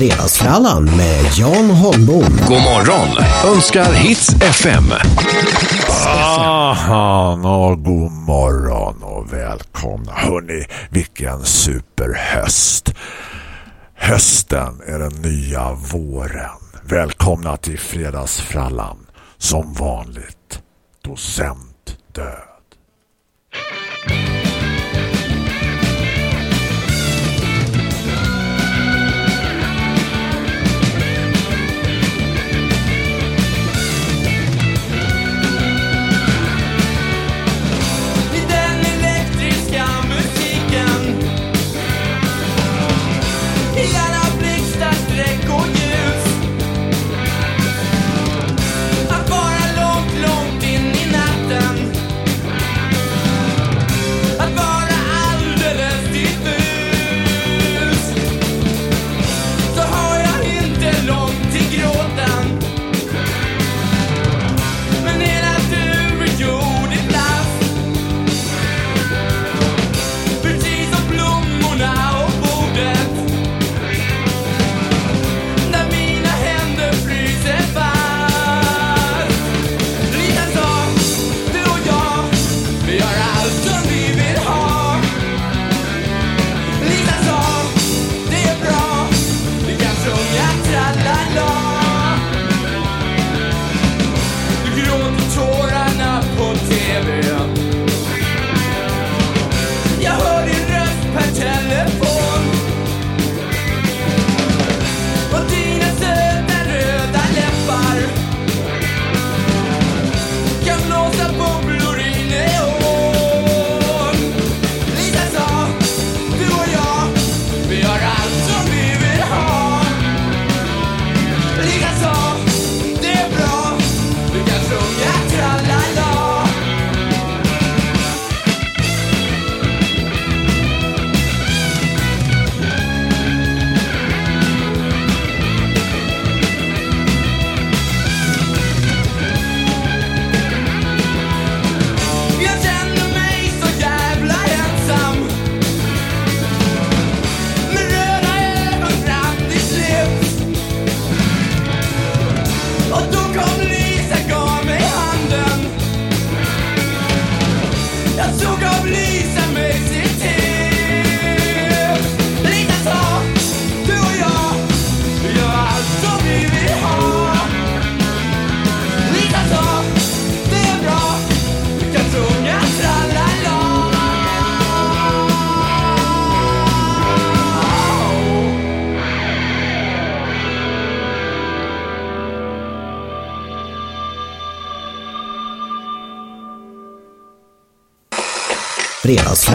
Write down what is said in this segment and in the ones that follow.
Fredagsfrallan med Jan Holmbom. God morgon önskar Hits FM. Aha, och god morgon och välkomna. Hörrni, vilken superhöst. Hösten är den nya våren. Välkomna till Fredagsfrallan. Som vanligt, docent död.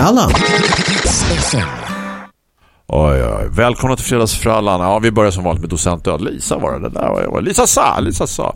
Fredagsfrallan. Oj, oj. Välkomna till Fredagsfrallan. Ja, vi börjar som vanligt med docent Död. Lisa var det, det där. Var Lisa sa, Lisa sa.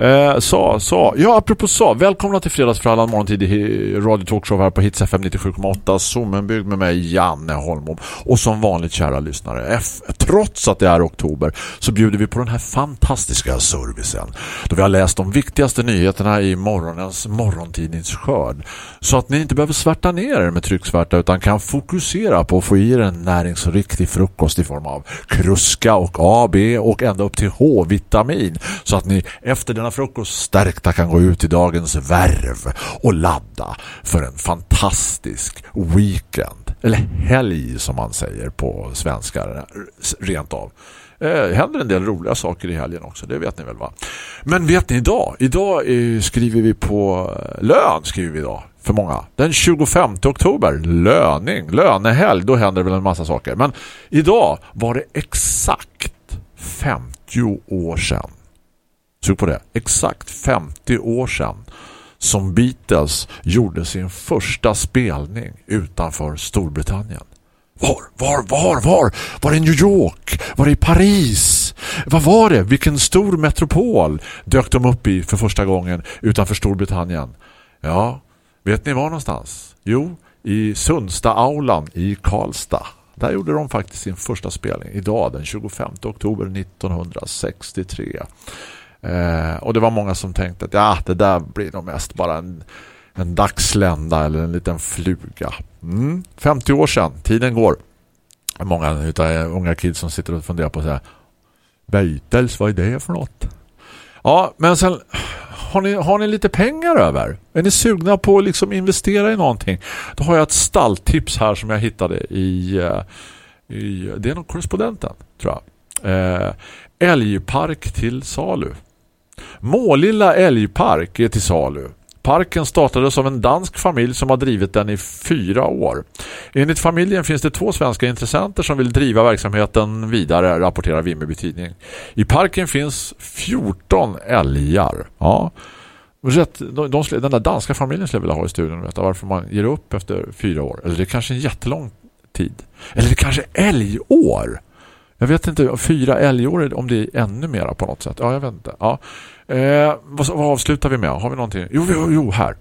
Eh, sa, sa. Ja, apropå sa. Välkomna till Fredagsfrallan, morgontid i Radio Talkshow här på Hits FM 97,8. Sommenbygd med mig, Janne Holmom. Och som vanligt, kära lyssnare, F trots att det är oktober så bjuder vi på den här fantastiska servicen. Då vi har läst de viktigaste nyheterna i morgonens morgontidningsskörd. Så att ni inte behöver svärta ner er med trycksvärta utan kan fokusera på att få i er en näringsriktig frukost i form av kruska och A, B och ända upp till H-vitamin. Så att ni efter denna frukost stärkta kan gå ut i dagens värv och ladda för en fantastisk weekend. Eller helg som man säger på svenska rent av. Eh, händer en del roliga saker i helgen också, det vet ni väl va? Men vet ni idag? Idag eh, skriver vi på eh, lön skriver vi idag för många. Den 25 oktober, löning, lönehelg, då händer det väl en massa saker. Men idag var det exakt 50 år sedan. Sug på det. Exakt 50 år sedan som Beatles gjorde sin första spelning utanför Storbritannien. Var, var, var, var? Var det New York? Var det i Paris? Vad var det? Vilken stor metropol dök de upp i för första gången utanför Storbritannien? Ja, vet ni var någonstans? Jo, i Sundsta-aulan i Karlstad. Där gjorde de faktiskt sin första spelning idag den 25 oktober 1963. Eh, och det var många som tänkte att ja, det där blir nog mest bara en, en dagslända eller en liten fluga. Mm, 50 år sedan, tiden går. Många utav unga kids som sitter och funderar på så här, Beatles, vad är det för något? Ja, men sen har ni, har ni lite pengar över? Är ni sugna på att liksom investera i någonting? Då har jag ett stalltips här som jag hittade i, eh, i det är nog korrespondenten, tror jag. Eh, älgpark till salu. Målilla älgpark är till salu. Parken startades av en dansk familj som har drivit den i fyra år. Enligt familjen finns det två svenska intressenter som vill driva verksamheten vidare, rapporterar Vimmerby tidning. I parken finns 14 älgar. Ja. Rätt, de, de, den där danska familjen skulle jag vilja ha i studion och veta varför man ger upp efter fyra år. Eller det är kanske en jättelång tid. Eller det är kanske älgår. Jag vet inte, fyra älgår om det är ännu mera på något sätt. Ja, jag vet inte. Ja. Eh, vad, vad avslutar vi med? Har vi någonting? Jo, jo, jo här.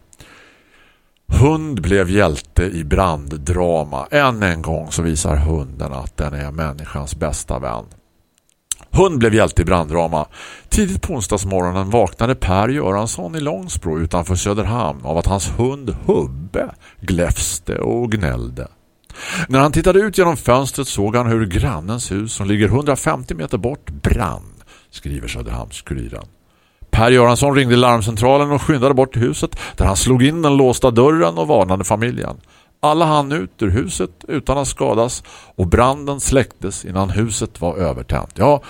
Hund blev hjälte i branddrama. Än en gång så visar hunden att den är människans bästa vän. Hund blev hjälte i branddrama. Tidigt på onsdagsmorgonen vaknade Per Göransson i Långsbro utanför Söderhamn av att hans hund Hubbe gläfste och gnällde. När han tittade ut genom fönstret såg han hur grannens hus som ligger 150 meter bort brann, skriver Söderhamnskuriren. Per Göransson ringde larmcentralen och skyndade bort till huset där han slog in den låsta dörren och varnade familjen. Alla hann ut ur huset utan att skadas och branden släcktes innan huset var övertänt. Ja,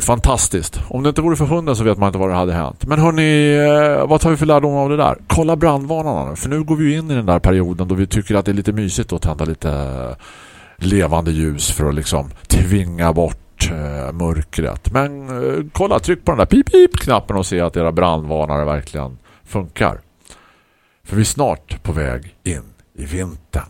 fantastiskt. Om det inte vore för hunden så vet man inte vad det hade hänt. Men hörni, eh, vad tar vi för lärdom av det där? Kolla brandvarnarna nu. För nu går vi in i den där perioden då vi tycker att det är lite mysigt att tända lite eh, levande ljus för att liksom tvinga bort eh, mörkret. Men kolla, tryck på den där pip-pip-knappen och se att era brandvarnare verkligen funkar. För vi är snart på väg in i vintern.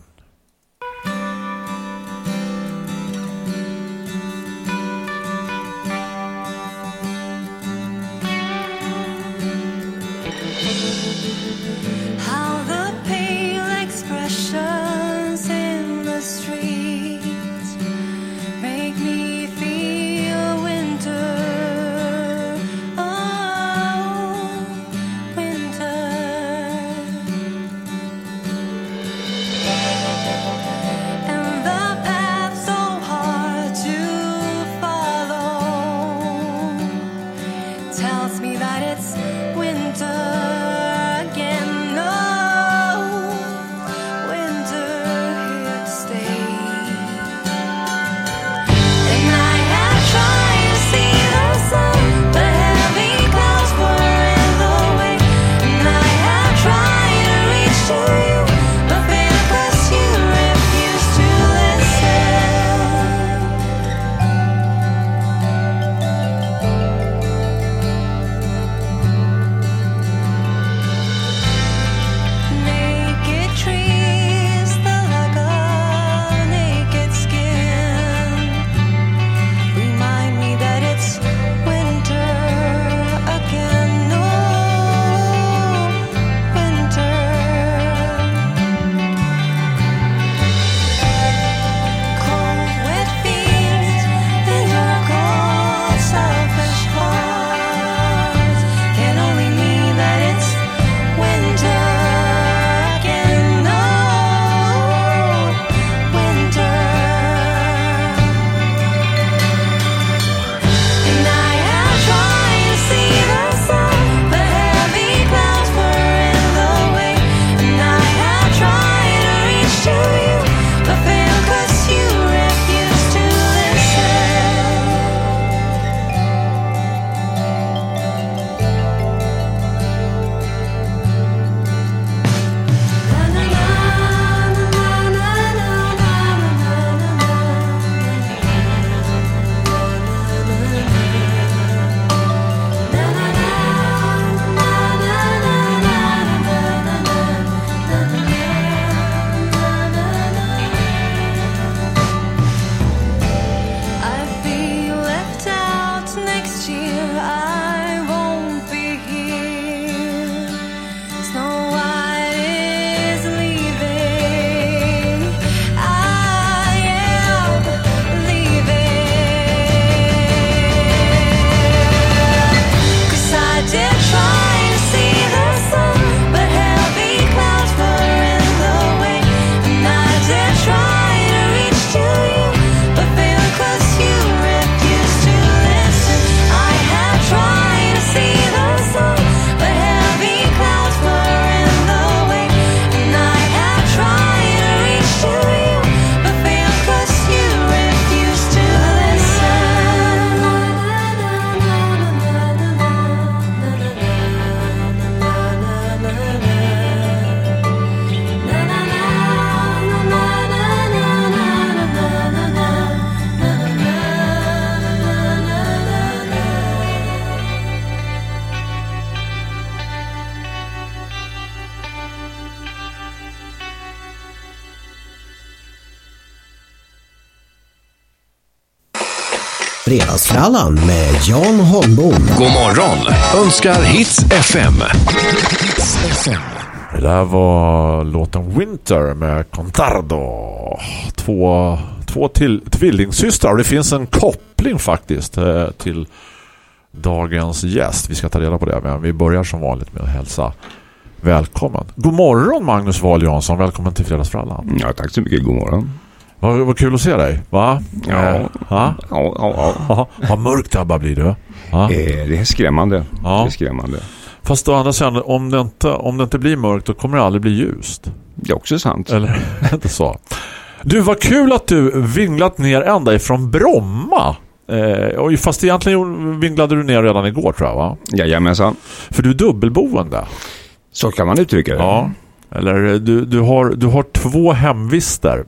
Fredagsfrallan med Jan Holmbom. God morgon önskar Hits FM. Det där var låten Winter med Contardo. Två, två till, tvillingsystrar. Det finns en koppling faktiskt eh, till dagens gäst. Vi ska ta reda på det. Men vi börjar som vanligt med att hälsa välkommen. God morgon Magnus Wahl Jansson. Välkommen till Fredagsfrallan. Ja, tack så mycket. God morgon. Vad, vad kul att se dig. Va? Ja. Eh? Ja, ja, ja. Ja, vad mörkt bara blir du. Ja. Eh, Det är skrämmande. Ja. Det är skrämmande. Fast å andra sidan, om det, inte, om det inte blir mörkt då kommer det aldrig bli ljust. Det är också sant. Eller inte så? Du, vad kul att du vinglat ner ända ifrån Bromma. Eh, fast egentligen vinglade du ner redan igår tror jag va? Jajamensan. För du är dubbelboende. Så kan man uttrycka det. Ja. Eller du, du, har, du har två hemvister.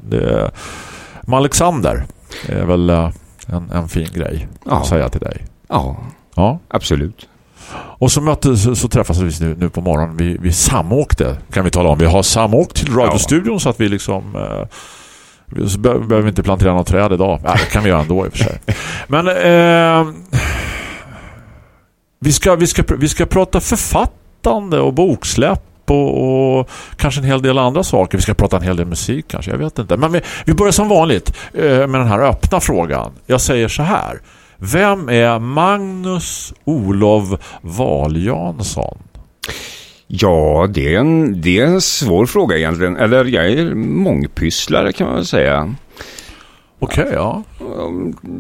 Med Alexander är väl eh, en, en fin grej Ja. att säga till dig. ja, Ja. absolut. Och så möttes så, så träffas vi nu, nu på morgonen. Vi, vi samåkte kan vi tala om. Vi har samåkt till radiostudion så att vi liksom eh, vi så be, behöver vi inte plantera något träd idag. Ja, det kan vi göra ändå i och för sig. Men eh, vi, ska, vi, ska, vi ska prata författande och boksläpp och, och kanske en hel del andra saker. Vi ska prata en hel del musik kanske, jag vet inte. Men vi, vi börjar som vanligt eh, med den här öppna frågan. Jag säger så här. Vem är Magnus Olof Wahl Jansson? Ja, det är, en, det är en svår fråga egentligen. Eller jag är mångpysslare kan man väl säga. Okej, ja.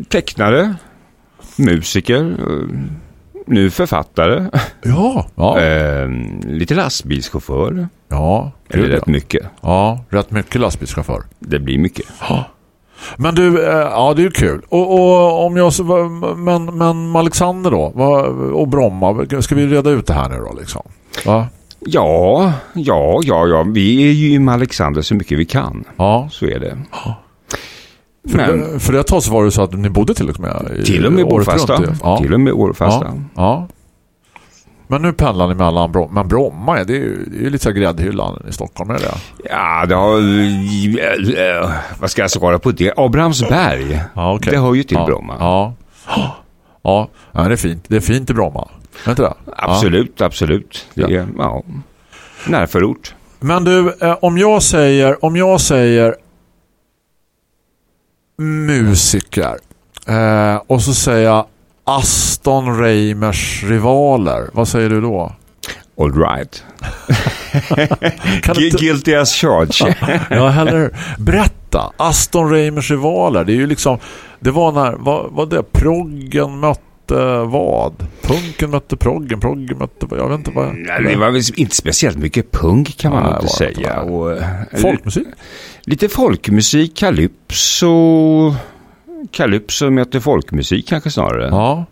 Tecknare, musiker, eh, nu författare, Ja, ja. eh, lite lastbilschaufför. ja, Eller rätt ja. mycket. ja, rätt mycket lastbilschaufför. Det blir mycket. Men du, eh, ja det är ju kul. Och, och om jag men, men Alexander då? Och Bromma, ska vi reda ut det här nu då liksom? Va? Ja, ja, ja, ja. Vi är ju med Alexander så mycket vi kan. Ja. Så är det. För, för ett tag så var det så att ni bodde till och med i, till och med året bofasta. runt, ja. Till och med årfasta. Ja, ja. Men nu pendlar ni mellan Bromma. Men Bromma, det är ju det är ju lite så gräddhyllan i Stockholm, är det? Ja, det har... Vad ska jag svara på det? Abrahamsberg. Ja, okej. Det hör ju till ja. Bromma. Ja. Ja, ja, det är fint. Det är fint i Bromma. Inte det? Ja. Absolut, absolut. Det Ja. är, ja. Närförort. Men du, eh, om jag säger om jag säger musiker eh, och så säger jag Aston Reimers rivaler. Vad säger du då? All right. Inte, Guilty as charged. ja, heller berätta. Aston Reimers rivaler. Det är ju liksom det var när vad, vad det proggen mötte vad? Punken mötte proggen, proggen mötte jag vet inte vad. Nej, det var väl inte speciellt mycket punk kan man Nej, inte säga. Och, eh, Folkmusik. Lite folkmusik, calypso. Calypso möter folkmusik kanske snarare. Ja.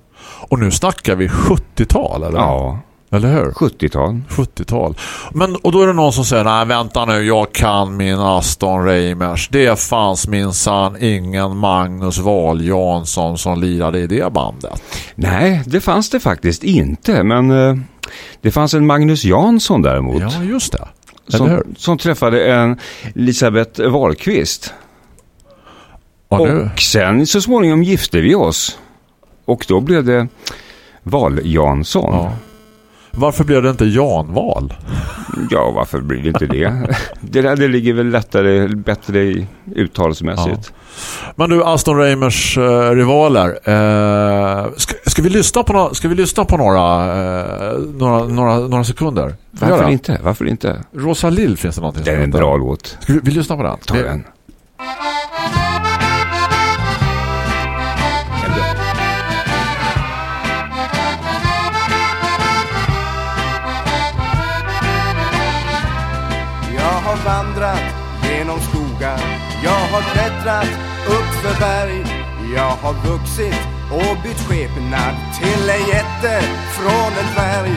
Och nu snackar vi 70-tal eller? Ja, Eller hur? 70-tal. 70-tal. Men, och då är det någon som säger, nej vänta nu, jag kan min Aston Reimers. Det fanns minsann ingen Magnus Wahl Jansson som lirade i det bandet. Nej, det fanns det faktiskt inte. Men eh, det fanns en Magnus Jansson däremot. Ja, just det. Som, som träffade en Elisabeth Wahlqvist. Och nu, Och sen så småningom gifte vi oss. Och då blev det Wahl Jansson. ja. Varför blev det inte Jan Wahl? Ja, varför blir det inte det? det där det ligger väl lättare, bättre i uttalsmässigt. Men du, Aston Reimers eh, rivaler. Eh, ska, ska, vi lyssna på några, ska vi lyssna på några, eh, några, några, några sekunder? Varför göra? inte? Varför inte? Rosa Lill finns det någonting Det är som en bra låt. Ska vi, vi lyssnar på den? Ta den. Har klättrat upp för berg. Jag har vuxit och bytt skepnad till en jätte från en dvärg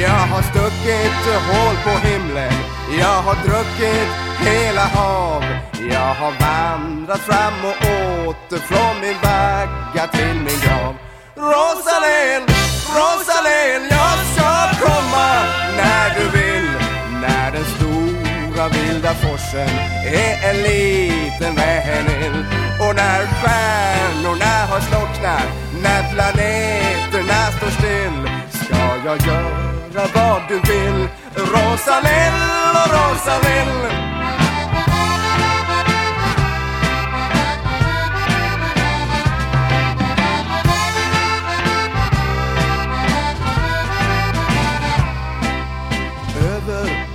Jag har stuckit hål på himlen. Jag har druckit hela hav. Jag har vandrat fram och åter från min vagga till min grav. Rosalind, Rosalind, jag vilda forsen är en liten vänill. Och när stjärnorna har slocknat, när planeterna står still, ska jag göra vad du vill. Rosalill och Rosalill.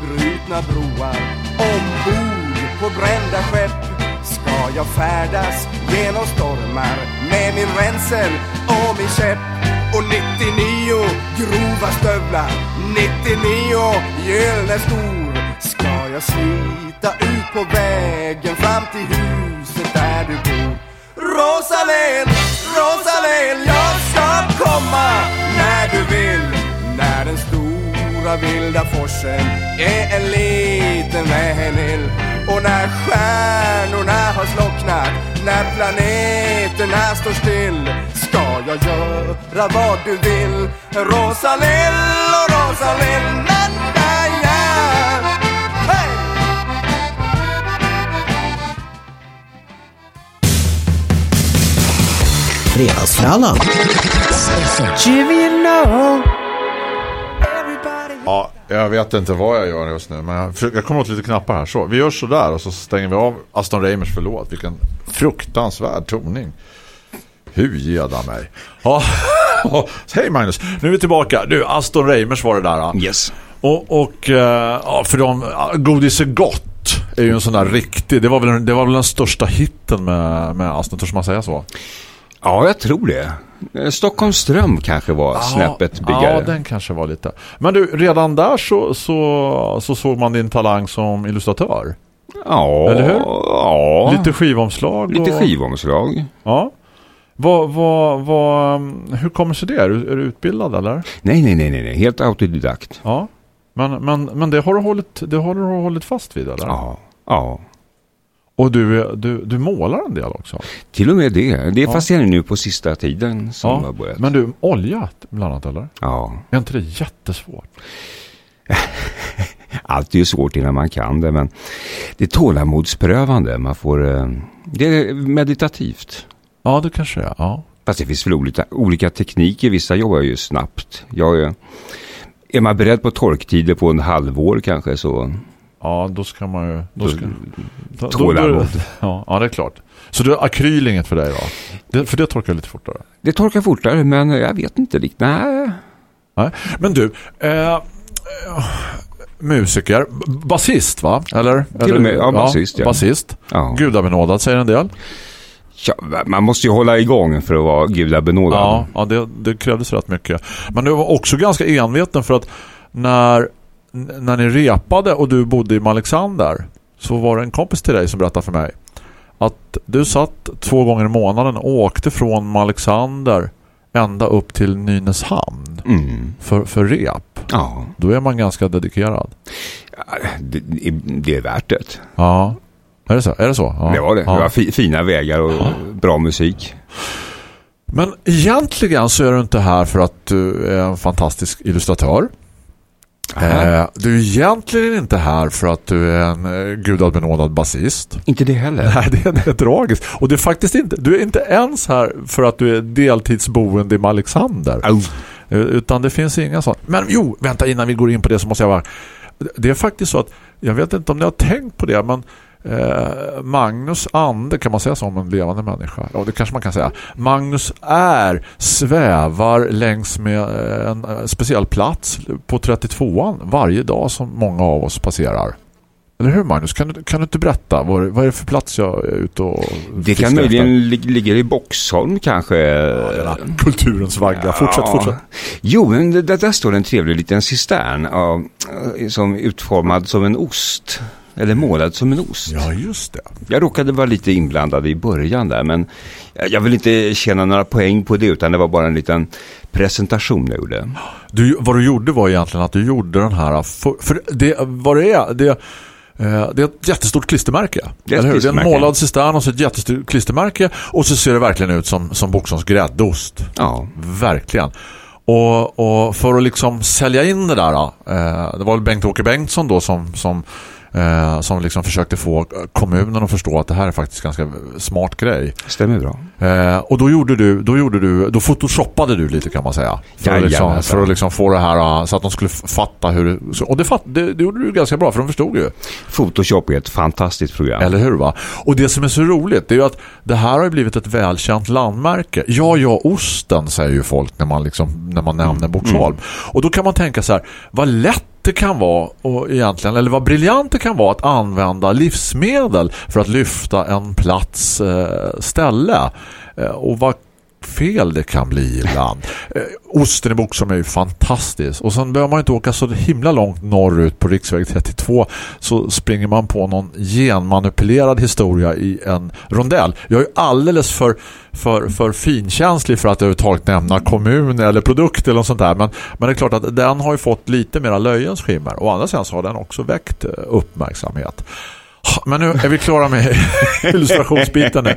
brutna broar Ombord på brända skepp Ska jag färdas genom stormar Med min ränsel och min käpp. Och 99 grova stövlar 99 gyllene skor Ska jag slita ut på vägen fram till huset där du bor. Rosalén, Rosalén, jag ska komma när du vill När den stora vilda forsen är en liten vänill Och när stjärnorna har slocknat, när planeterna står still Ska jag göra vad du vill Rosalind och Rosalind, na, na, ja. Hey! Fredagsfrallan. Ja, jag vet inte vad jag gör just nu men jag, försöker, jag kommer åt lite knappar här. Så, vi gör så där och så stänger vi av Aston Reimers förlåt. Vilken fruktansvärd toning. Hur geda mig. Ja, hej Magnus. Nu är vi tillbaka. Du, Aston Reimers var det där. ja. Yes. Och, och eh, ja, för de, Godis är gott är ju en sån där riktig, det var väl, det var väl den största hitten med, med Aston, törs man säga så? Ja, jag tror det. Eh, Stockholms ström kanske var snäppet Ja, byggare. den kanske var lite. Men du, redan där så, så, så såg man din talang som illustratör. Ja, Eller hur? Ja, Lite skivomslag. lite och, skivomslag. Ja. Vad, vad, vad, hur kommer sig det? Är du, är du utbildad eller? Nej, nej, nej, nej. helt autodidakt. Ja. Men, men, men det har du hållit, det har du hållit fast vid eller? Ja, ja. Och du, är- du, du målar en del också? Till och med det. Det är Ja. fascinerande nu på sista tiden som har Ja. börjat. Men du, olja bland annat eller? Ja, Är inte det jättesvårt? allt är ju svårt innan man kan det, men det är tålamodsprövande. Man får, eh, det är meditativt. Ja, det kanske är. Ja. Fast det finns väl olika, olika tekniker. Vissa jobbar ju snabbt. Jag, är- är man beredd på torktider på en halvår kanske så... Ja, då ska man ju... Då ska, då, Tålamod. ja, ja, det är klart. Så är akryl inget för dig då? Det, för det torkar lite fortare. Det torkar fortare men jag vet inte riktigt. Nej. Nej. Men du, eh, musiker, basist va? Eller? Eller- och med, ja, basist, ja. Basist. Ja. Gudabenådad säger en del. Ja, man måste ju hålla igång för att vara gudabenådad. Ja, ja det, det krävdes rätt mycket. Men du var också ganska enveten för att när, när ni repade och du bodde i Alexander så var det en kompis till dig som berättade för mig att du satt två gånger i månaden och åkte från Alexander ända upp till Nynäshamn Mm. för, för rep. Ja, Då är man ganska dedikerad. det, det är värt det. Ja. Är det så? Är det så? Ja. Det var det. Ja. Det var fi, fina vägar och bra musik. Men egentligen så är du inte här för att du är en fantastisk illustratör. Eh, du är egentligen inte här för att du är en eh, gudabenådad basist. Inte det heller. Nej, det är, det är tragiskt. Och det är faktiskt inte, du är inte ens här för att du är deltidsboende i Alexander. Au. Eh, Utan det finns inga sånt. Men jo, vänta innan vi går in på det så måste jag bara... Det är faktiskt så att, jag vet inte om ni har tänkt på det, men eh, Magnus ande, kan man säga så om en levande människa? Ja, det kanske man kan säga. Magnus är, svävar längs med eh, en eh, speciell plats på 32an varje dag som många av oss passerar. Eller hur Magnus? Kan du, kan du inte berätta? Vad, vad är det för plats jag är ute och Det kan möjligen lig- ligga i Boxholm kanske. Denna Kulturens vagga. Fortsätt, Ja. fortsätt. Jo, men där står en trevlig liten cistern ja, som utformad som en ost. Eller målad som en ost. Ja, just det. Jag råkade vara lite inblandad i början där, men jag vill inte tjäna några poäng på det, utan det var bara en liten presentation jag gjorde. Du, vad du gjorde var egentligen att du gjorde den här för, för det, vad det är det, eh, det är ett jättestort klistermärke. Det är eller hur? Det är en klistermärke. målad cistern och så ett jättestort klistermärke och så ser det verkligen ut som, som Boxholms gräddost. Ja, Verkligen. Och, och för att liksom sälja in det där eh, det var väl Bengt-Åke Bengtsson då som, som eh, som liksom försökte få eh, kommunen att förstå att det här är faktiskt ganska smart grej. Stämmer bra. Eh, och då gjorde du, då gjorde du, då photoshoppade du lite kan man säga. För att liksom, för att liksom få det här eh, så att de skulle fatta hur och det, fatt, det, det gjorde du ganska bra för de förstod ju. Photoshop är ett fantastiskt program. Eller hur va? Och det som är så roligt det är ju att det här har ju blivit ett välkänt landmärke. Ja, ja, osten säger ju folk när man, liksom, när man nämner Boxholm. Och då kan man tänka så här, vad lätt det kan vara och egentligen, eller vad briljant det kan vara att använda livsmedel för att lyfta en plats eh, ställe. Eh, och vad fel det kan bli ibland. Ostenbok osten i Boxholm är ju fantastisk. Och sen behöver man inte åka så himla långt norrut på riksväg 32 så springer man på någon genmanipulerad historia i en rondell. Jag är ju alldeles för, för, för finkänslig för att överhuvudtaget nämna kommun eller produkt eller något sånt där. Men, men det är klart att den har ju fått lite mera löjens skimmer. Och andra sidan så har den också väckt eh, uppmärksamhet. Men nu är vi klara med illustrationsbiten.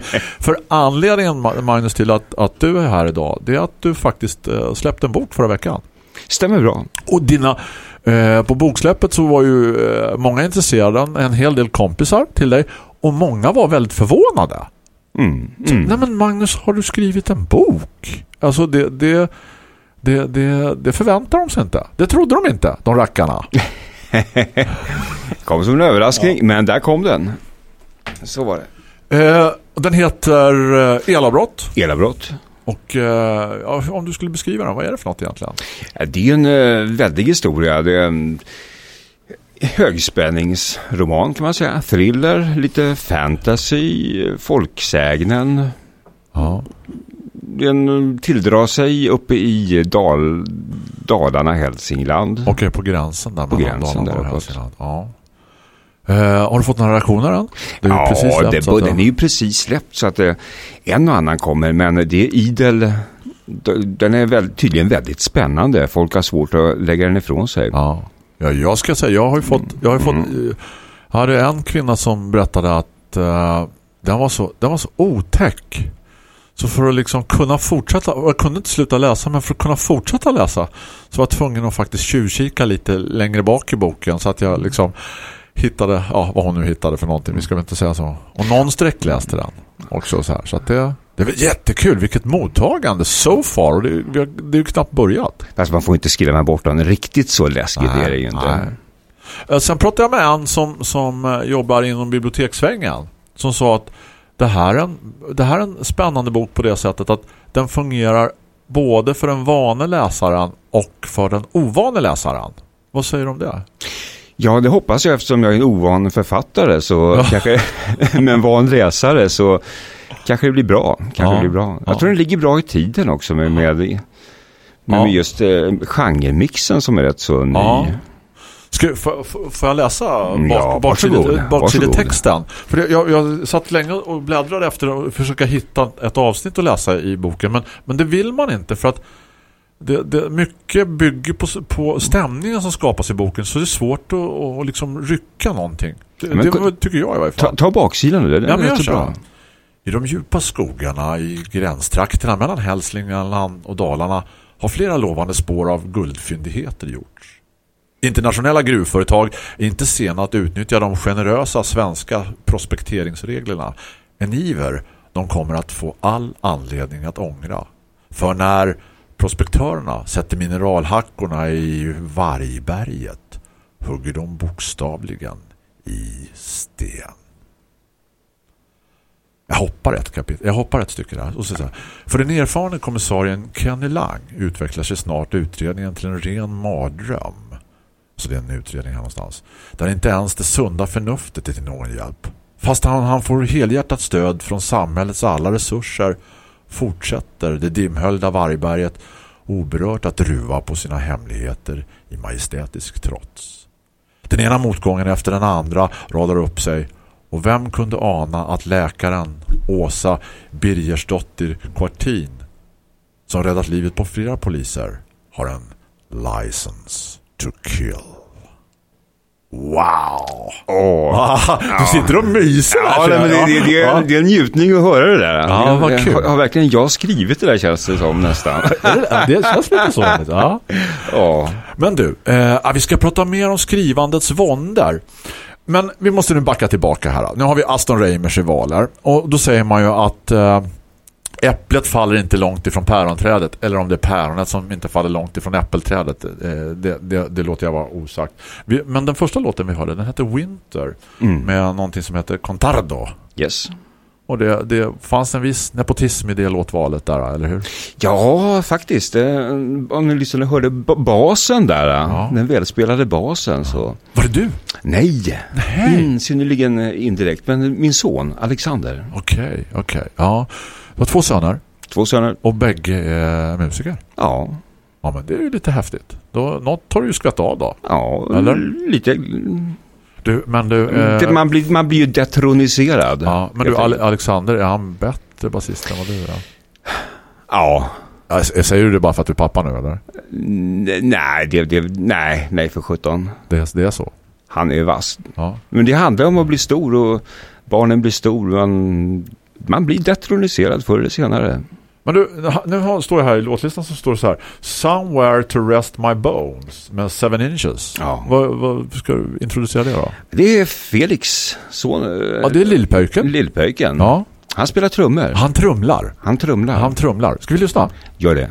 För anledningen Magnus till att, att du är här idag det är att du faktiskt eh, släppte en bok förra veckan. Stämmer bra. Och dina eh, på boksläppet så var ju eh, många intresserade, en hel del kompisar till dig och många var väldigt förvånade. Mm. Så, Mm. Nej men Magnus, har du skrivit en bok? Alltså det, det, det, det, det förväntar de sig inte. Det trodde de inte, de rackarna. Kom som en överraskning, men där kom den. Så var det. Eh, den heter eh, Elavbrott. Elavbrott. Och eh, ja, om du skulle beskriva den, vad är det för något egentligen? Ja, Det är ju en uh, väldig historia. Det är en högspänningsroman kan man säga. Thriller, lite fantasy, eh, folksägnen. Ja. Den tildrar sig uppe i Dal, Dalarna, Hälsingland. Okej, på gränsen där. På gränsen Dalarna och där, Hälsingland. Ja. Eh, har du fått några reaktioner än? Det är ja, precis släppt, det, den är ju precis släppt så att eh, en och annan kommer. Men det är idel. Den är väl, tydligen väldigt spännande. Folk har svårt att lägga den ifrån sig. Ja. ja, jag ska säga, jag har ju fått, jag har ju fått, Mm. eh, jag hade en kvinna som berättade att eh, den, var så, den var så otäck. Så för att liksom kunna fortsätta, och jag kunde inte sluta läsa, men för att kunna fortsätta läsa så var jag tvungen att faktiskt tjuvkika lite längre bak i boken så att jag liksom hittade, ja vad hon nu hittade för någonting, vi ska väl inte säga så. Och någon sträckläste den också så här. Så att det, det väl jättekul, vilket mottagande so far och det, har- det är ju knappt börjat. Fast man får inte skrämma bort den. Riktigt så läskigt är det ju inte. nej. Eh, Sen pratade jag med en som, som eh, jobbar inom bibliotekssvängen som sa att det här, är en, det här är en spännande bok på det sättet att den fungerar både för den vane läsaren och för den ovane läsaren. Vad säger du om det? Ja, det hoppas jag eftersom jag är en ovan författare så kanske med en van läsare så kanske det blir bra. Kanske Ja, det blir bra. Jag ja. tror den ligger bra i tiden också med, med, med, Ja. just eh, genremixen som är rätt så ny. Ja. Ska, får, får- jag läsa Mm, ja, bak, bakside, baksidetexten? Varsågod. För det- jag, jag satt länge och bläddrade efter att försöka hitta ett avsnitt att läsa i boken. Men, men det vill man inte för att det, det, mycket bygger på, på stämningen som skapas i boken så det är svårt att, att liksom rycka någonting. Det, Men det tycker jag i varje fall. Ta, ta baksidan nu, den Ja, är rätt bra. I de djupa skogarna i gränstrakterna mellan Hälsingland och Dalarna har flera lovande spår av guldfyndigheter gjorts. Internationella gruvföretag är inte sena att utnyttja de generösa svenska prospekteringsreglerna. En iver de kommer att få all anledning att ångra. För när prospektörerna sätter mineralhackorna i Vargberget hugger de bokstavligen i sten. Jag hoppar ett kapitel. Jag hoppar ett stycke där. Och så så här. För den erfarne kommissarien Kenny Lang utvecklar sig snart utredningen till en ren mardröm. Så det är en utredning här någonstans. Där inte ens det sunda förnuftet är till någon hjälp. Fast han, han får helhjärtat stöd från samhällets alla resurser fortsätter det dimhöljda Vargberget oberört att ruva på sina hemligheter i majestätisk trots. Den ena motgången efter den andra radar upp sig och vem kunde ana att läkaren Åsa Birgersdottir Kvartin som räddat livet på flera poliser har en license to kill. Wow! Åh. du sitter och myser Ja, här, men det, det, det, är, det är en njutning att höra det där. Ja, vad Jag- kul. Har, har verkligen jag skrivit det där känns det som nästan. Det, det känns lite så. Ja. Ja. Men du, eh, vi ska prata mer om skrivandets våndor. Men vi måste nu backa tillbaka här. Nu har vi Aston Reimers rivaler. Och då säger man ju att eh, äpplet faller inte långt ifrån päronträdet. Eller om det är päronet som inte faller långt ifrån äppelträdet. Eh, det, det, det låter jag vara osagt. Vi, men den första låten vi hörde, den heter Winter. Med någonting som heter Contardo. Yes. Och det, det fanns en viss nepotism i det låtvalet där, eller hur? Ja, faktiskt. Eh, Om ni lyssnade hörde basen där, Ja. den välspelade basen så... Var det du? Nej, In, synnerligen eh, indirekt. Men min son, Alexander, Okej, okej. Ja. Du har två söner två söner. och bägge är musiker. Ja, Ja, men det är ju lite häftigt. Då, något har du ju skvätt av då. ja, Eller? lite... Du, men du... Eh, Det- man, blir, man blir ju detroniserad. ja, men du, Ale- Alexander, är han bättre basist än vad du är? Ja. S- Säger du det bara för att du är pappa nu, eller? Nej, det, det, nej, nej för 17. Det, det är så? Han är vass. Ja. Men det handlar om att bli stor och barnen blir stor. Man, man blir detroniserad förr eller senare. Men du, nu står det här i låtlistan så står det så här Somewhere to rest my bones med seven inches. Ja. Vad, vad ska du introducera det då? Det är Felix son. Ja, det är lillpöjken. Lillpöjken. Ja, Han spelar trummor. han trumlar. Han trumlar. Han trumlar. Ska vi lyssna? Gör det.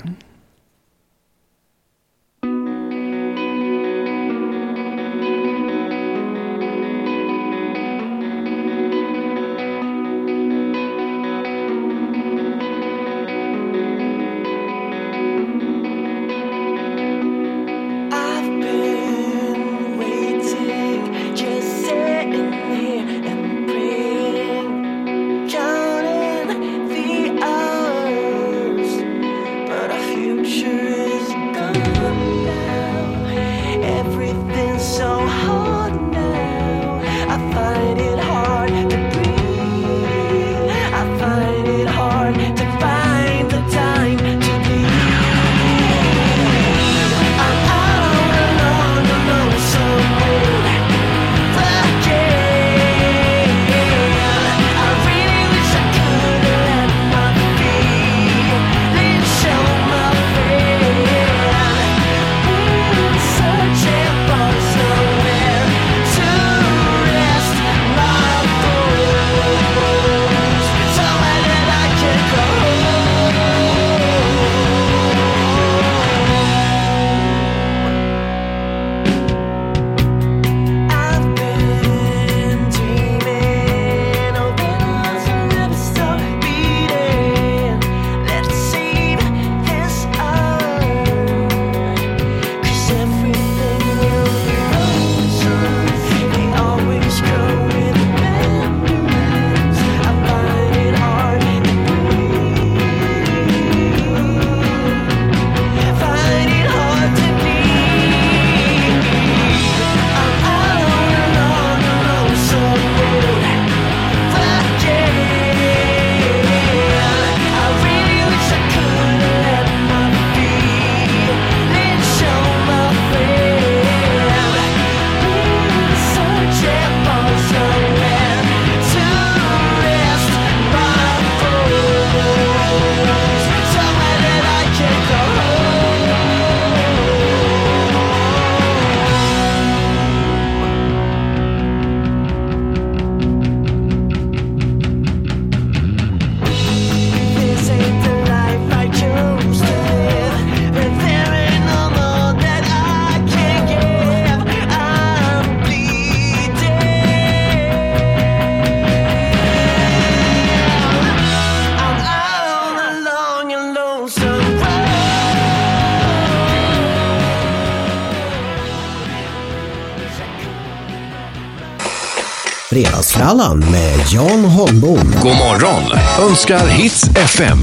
Fredagsfrallan med Jan Holmbom. God morgon önskar Hits FM.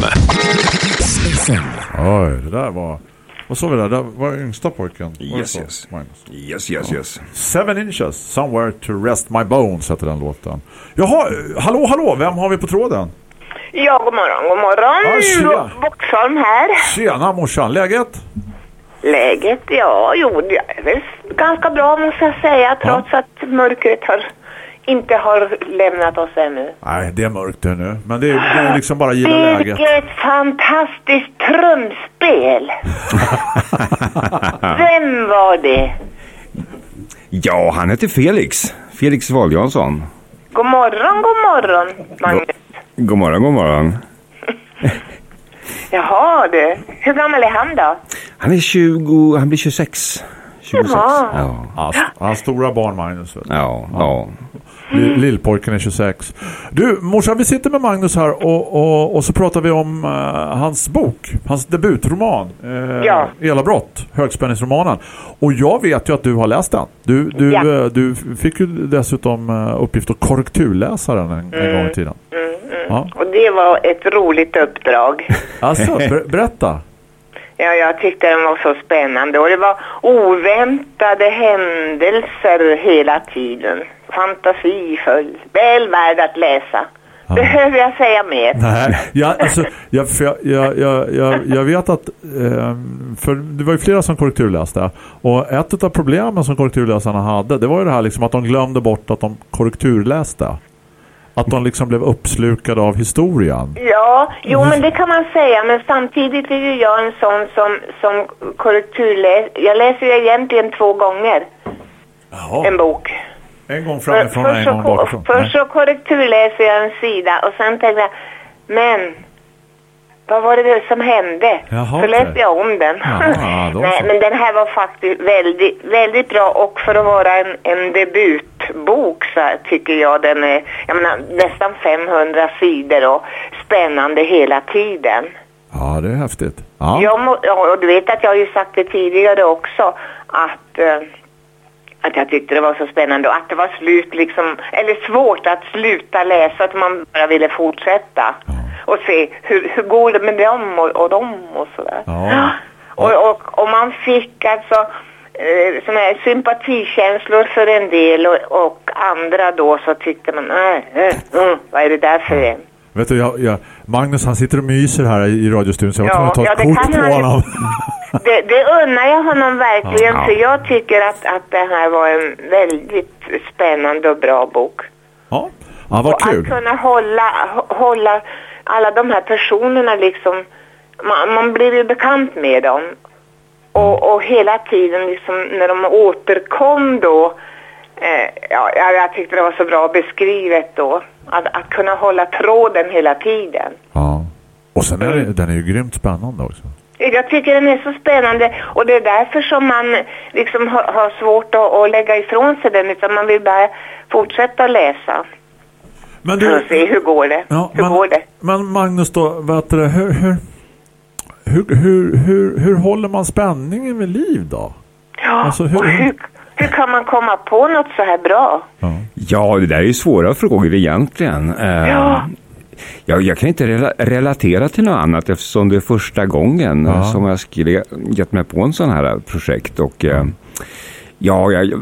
Oj, det där var... Vad sa vi där? Det var yngsta pojken. Yes, yes. Yes, yes, yes. Seven inches, somewhere to rest my bones heter den låten. Jaha, hallå, hallå, vem har vi på tråden? Ja, god morgon, god morgon. Ja, tjena. Boxholm här. Tjena morsan, läget? Läget, ja, jo, det är väl ganska bra måste jag säga, trots att mörkret har, inte har lämnat oss ännu. Nej, det är mörkt det nu. Men det är, det är liksom bara gilla läget. Vilket fantastiskt trumspel! Vem var det? Ja, han heter Felix. Felix Wahl-Jansson. God morgon, god morgon, Magnus. God morgon, god morgon. Jaha du, hur gammal är han då? Han är 20, han blir 26. 26. Jaha. Ja, Ja, hans stora barn Magnus. du. ja, ja. Lill- Lillpojken är 26. Du, morsan, vi sitter med Magnus här och, och, och så pratar vi om eh, hans bok, hans debutroman. Uh, Ja. Elabrott, högspänningsromanen. Och jag vet ju att du har läst den. Du, du, Ja. eh, du fick ju dessutom uh, uppgift att korrekturläsa den en, en gång i tiden. Ja. Och det var ett roligt uppdrag. Alltså, ber, berätta. Ja, jag tyckte den var så spännande och det var oväntade händelser hela tiden. Fantasifull, väl värd att läsa. Behöver jag säga mer? Nej, jag, alltså, jag, jag, jag, jag, jag vet att ehm, för det var ju flera som korrekturläste och ett av problemen som korrekturläsarna hade det var ju det här liksom att de glömde bort att de korrekturläste. Att de liksom blev uppslukade av historien. Ja, jo men det kan man säga men samtidigt är ju jag en sån som, som korrekturläser. Jag läser ju egentligen två gånger Jaha. en bok. En gång framifrån och en gång bakifrån. först så korrekturläser jag en sida och sen tänkte jag, men vad var det som hände? Jaha, så läste jag om den. Jaha, Nej, men den här var faktiskt väldigt, väldigt bra och för att vara en, en debutbok så tycker jag den är, jag menar nästan 500 sidor och spännande hela tiden. Ja, det är häftigt. Ja. Jag ja, och du vet att jag har ju sagt det tidigare också att, eh, att jag tyckte det var så spännande och att det var slut liksom, eller svårt att sluta läsa, att man bara ville fortsätta och se hur, hur går det med dem och, och dem och sådär. Ja. Och, och, och man fick alltså eh, såna här sympatikänslor för en del och, och andra då så tyckte man, nej, äh, mm, vad är det där för en? Vet du, jag, jag, Magnus han sitter och myser här i radiostudion så jag Ja, ta ja, ett kort på honom. Det, det unnar jag honom verkligen Ja. för jag tycker att, att det här var en väldigt spännande och bra bok. Ja, ja vad och att kul. kunna hålla, hå- hålla alla de här personerna liksom, man, man blir ju bekant med dem. Och, och hela tiden liksom när de återkom då, eh, ja, jag, tyckte det var så bra beskrivet då. Att, att kunna hålla tråden hela tiden. Ja. Och sen är det, den är ju grymt spännande också. Jag tycker den är så spännande och det är därför som man liksom har, har svårt att, att lägga ifrån sig den utan man vill bara fortsätta läsa Men för att se hur går det. Ja, hur men, går det? men Magnus då, vet du, hur, hur, hur, hur, hur, hur håller man spänningen vid liv då? Ja, Alltså, hur- och hur, hur kan man komma på något så här bra? Ja, det där är ju svåra frågor egentligen. Eh, Ja. Jag, jag kan inte rela- relatera till något annat eftersom det är första gången Ja. som jag skulle gett mig på en sån här projekt. Och, eh, ja, jag,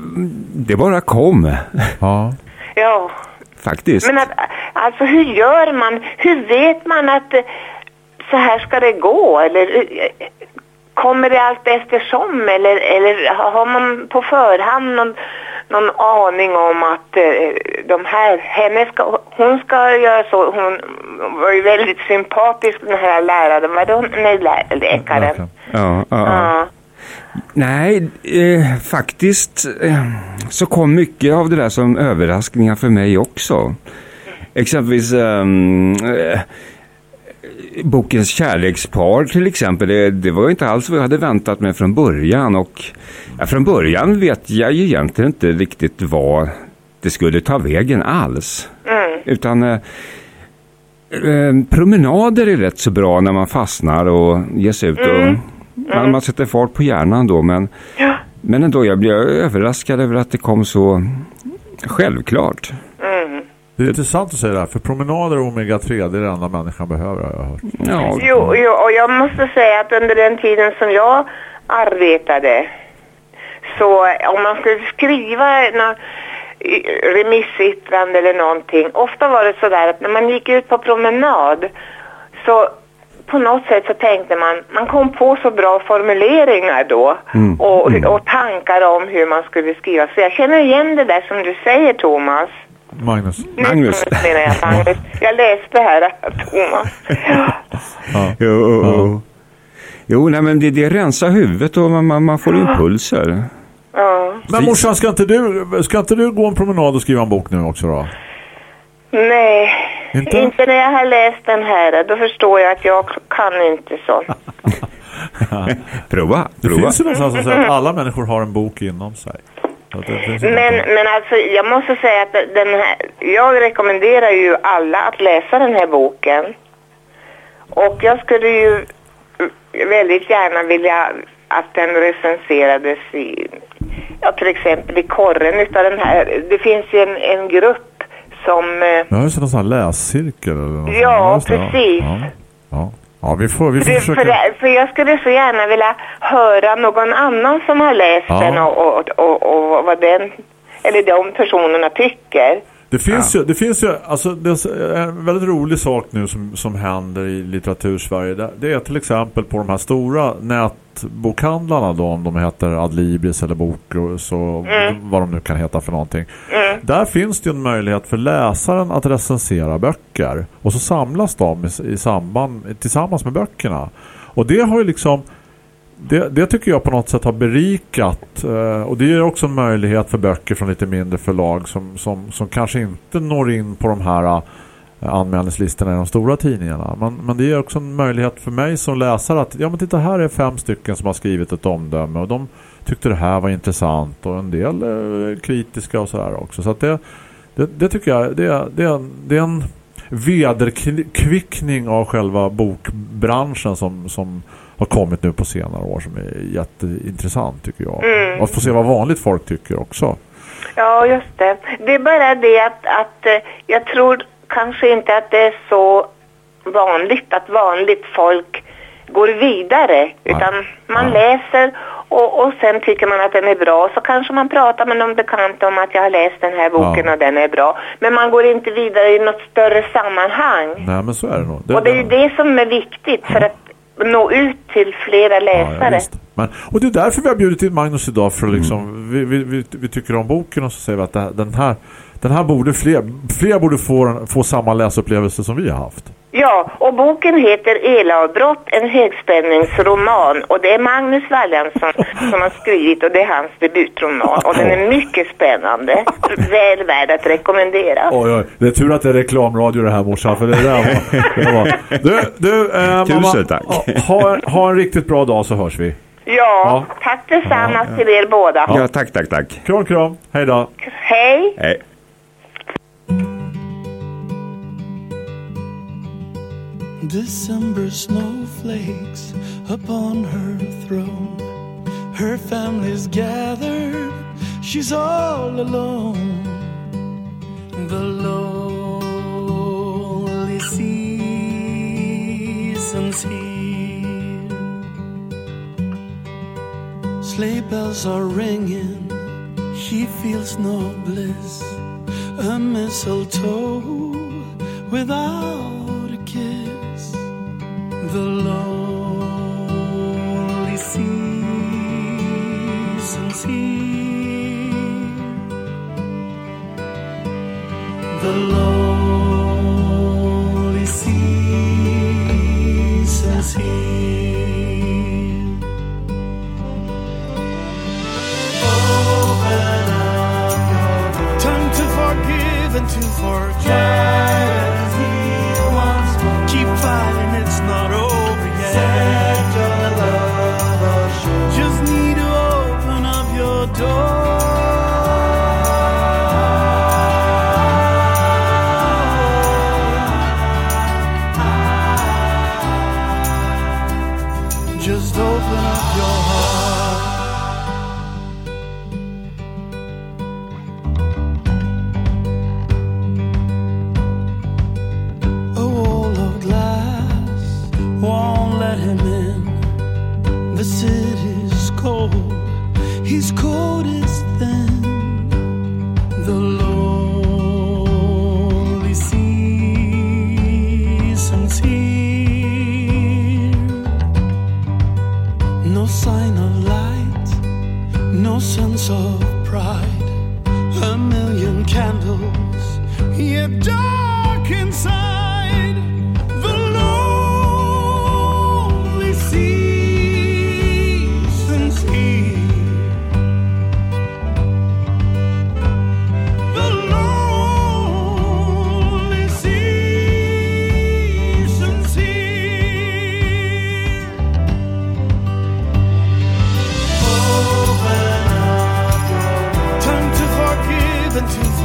det bara kom Ja. Ja, faktiskt. men att, alltså hur gör man? Hur vet man att eh, så här ska det gå? Eller eh, kommer det allt eftersom? Eller, eller har man på förhand någon, någon aning om att eh, de här, henne ska, hon ska göra så. Hon var ju väldigt sympatisk den här läraren. Var det hon? Nej, lä, läkaren. Ja, ja, ja. Nej, eh, faktiskt eh, så kom mycket av det där som överraskningar för mig också. Exempelvis ehm, eh, bokens kärlekspar till exempel. Det, det var ju inte alls vad jag hade väntat mig från början. Och ja, från början vet jag ju egentligen inte riktigt vad det skulle ta vägen alls. Mm. Utan eh, eh, promenader är rätt så bra när man fastnar och ger sig ut. Och, man, man sätter fart på hjärnan då. Men, Ja. men ändå, jag blev överraskad över att det kom så självklart. Mm. Det är intressant att säga det här, för promenader och omega-3 det är det enda människan behöver har jag hört. Ja, Jo, jo, och jag måste säga att under den tiden som jag arbetade så om man skulle skriva någon remissyttrande eller någonting, ofta var det sådär att när man gick ut på promenad så på något sätt så tänkte man, man kom på så bra formuleringar då och, och tankar om hur man skulle skriva. Så jag känner igen det där som du säger Thomas. Magnus. Magnus. Magnus. Jag läste här, Thomas. Jo, jo. jo nej, men det, det rensar huvudet och man, man, man får impulser. Ja. Men morsan, ska inte, du, ska inte du gå en promenad och skriva en bok nu också då? Nej, Inte? inte? när jag har läst den här. Då förstår jag att jag kan inte så. Prova, Det prova. finns ju någonstans som säger att alla människor har en bok inom sig. Det Men, men alltså, jag måste säga att den här, jag rekommenderar ju alla att läsa den här boken. Och jag skulle ju väldigt gärna vilja att den recenserades i, ja till exempel i korren utav den här. Det finns ju en, en grupp som, eh, Ja, just det, någon sån här läscirkel eller något Ja, det, precis. Ja. Ja. ja, vi får, vi får det, försöka... för, för jag skulle så gärna vilja höra någon annan som har läst Ja. den och, och, och, och vad den, eller de personerna tycker. Det finns, ju, det finns ju alltså, det är en väldigt rolig sak nu som, som händer i litteratursverige. Det, det är till exempel på de här stora nätbokhandlarna då, om de heter Adlibris eller Bokus och vad de nu kan heta för någonting. Där finns det ju en möjlighet för läsaren att recensera böcker och så samlas de i, i samband, tillsammans med böckerna. Och det har ju liksom det, det tycker jag på något sätt har berikat eh, och det ger också en möjlighet för böcker från lite mindre förlag som, som, som kanske inte når in på de här eh, anmälningslistorna i de stora tidningarna. Men, men det ger också en möjlighet för mig som läsare att ja men titta här är fem stycken som har skrivit ett omdöme och de tyckte det här var intressant och en del eh, kritiska och sådär också. Så att det, det, det tycker jag det, är- det, det är en vederkvickning av själva bokbranschen som, som har kommit nu på senare år som är jätteintressant tycker jag. Mm. Och få se vad vanligt folk tycker också. Ja, just det. Det är bara det att, att eh, jag tror kanske inte att det är så vanligt att vanligt folk går vidare. Utan man läser och, och sen tycker man att den är bra. Så kanske man pratar med någon bekant om att jag har läst den här boken Ja. och den är bra. Men man går inte vidare i något större sammanhang. Nej men så är det nog. och det är ju det som är viktigt för att nå ut till flera läsare. ja. Men, och det är därför vi har bjudit in Magnus idag för att liksom, vi, vi, vi, vi tycker om boken och så säger vi att det, den här den här borde fler, fler borde få, få samma läsupplevelse som vi har haft. Ja, och boken heter Elavbrott, en högspänningsroman. Och det är Magnus Walliamson som har skrivit och det är hans debutroman. Och den är mycket spännande. Väl värd att rekommendera. Oj, oj. Det är tur att det är reklamradio det här morsan för det där var... Det var. Du, du eh, Tusen mamma, tack. Ha, ha en riktigt bra dag så hörs vi. Ja, Ja. tack detsamma till er båda. Ja, tack, tack, tack. Kram, kram. Hej då. Hej! Hej. December snowflakes upon her throne. Her family's gathered, she's all alone. The lonely season's here. Sleigh bells are ringing, she feels no bliss. A mistletoe without a kiss. The lonely season's here. The lonely season's here. Open up your. Time to forgive and to forget.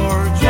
forge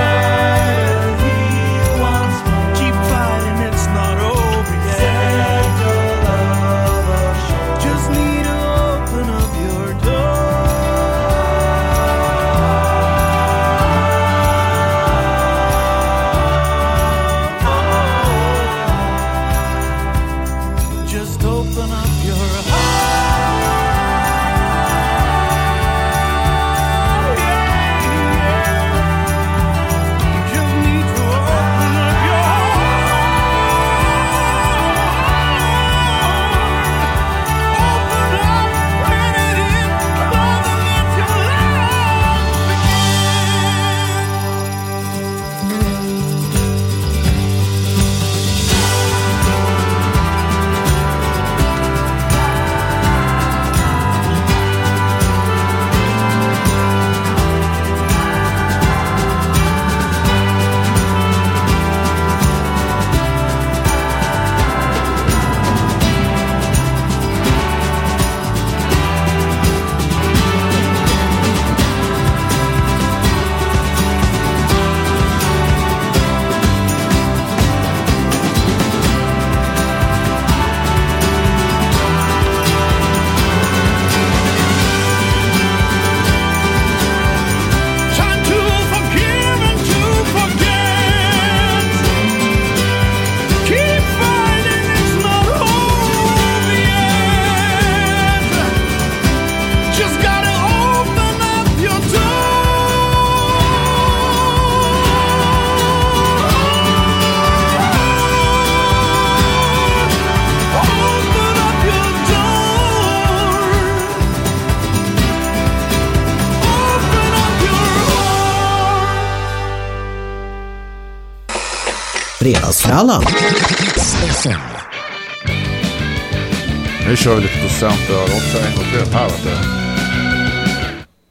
Allan! Nu kör vi lite docentöl också en gång till här vet du.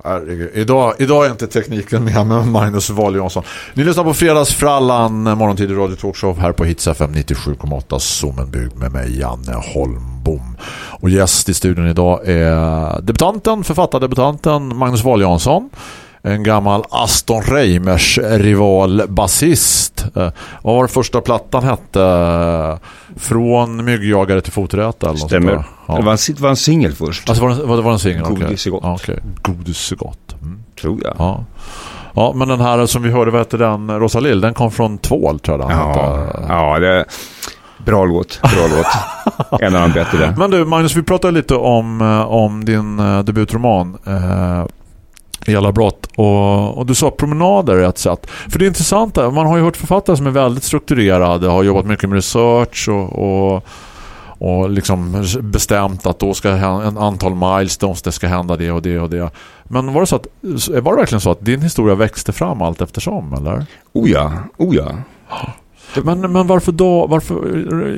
Herregud. Idag, idag är inte tekniken med men Magnus Wahl Jansson. Ni lyssnar på Fredagsfrallan, morgontid i Radio Talkshow här på Hits FM 97,8 Zoomenbygd med mig Janne Holmbom. Och gäst i studion idag är debutanten, författardebutanten Magnus Wahl Jansson. En gammal Aston Reimers rival basist. Eh, vad var första plattan hette? Från myggjagare till foträta eller något Stämmer. där? Ja. Det var en, var en singel först, Alltså var det, var det en singel? Godis är gott. Okej. Godis gott. Mm. tror jag. Ja. ja, men den här som vi hörde, vad heter den? Rosa Lill, den kom från Tvål tror jag den Ja, hette. ja det Bra låt, bra låt. En av de bättre. Men du Magnus, vi pratade lite om, eh, om din eh, debutroman eh, alla brott och, och du sa promenader är ett sätt. För det är intressant, man har ju hört författare som är väldigt strukturerade, har jobbat mycket med research och, och och liksom bestämt att då ska en antal milestones det ska hända det och det och det. Men var det så att var det verkligen så att din historia växte fram allt eftersom eller? Oh ja, oh ja. Men, men varför då varför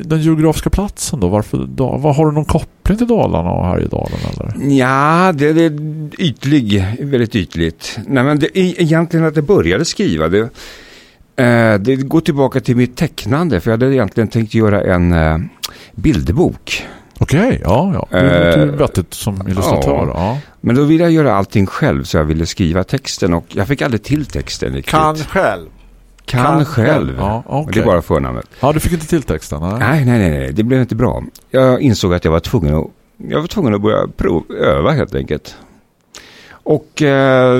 den geografiska platsen då? Varför då? Vad har du någon koppling till Dalarna och Härjedalen eller? Ja, det, det är ytlig, väldigt ytligt. Nej, men det, e- egentligen att jag började skriva, det, eh, det går tillbaka till mitt tecknande. För jag hade egentligen tänkt göra en eh, bilderbok. Okej, ja, ja. Det låter ju Eh, vettigt som illustratör. Ja. Men då ville jag göra allting själv så jag ville skriva texten och jag fick aldrig till texten riktigt. själv. Kan, kan själv. ja, okej. Det är bara förnamnet. Ja, du fick inte till texten, nej. Nej, nej, nej, det blev inte bra. Jag insåg att jag var tvungen att, jag var tvungen att börja prov, öva helt enkelt. Och eh,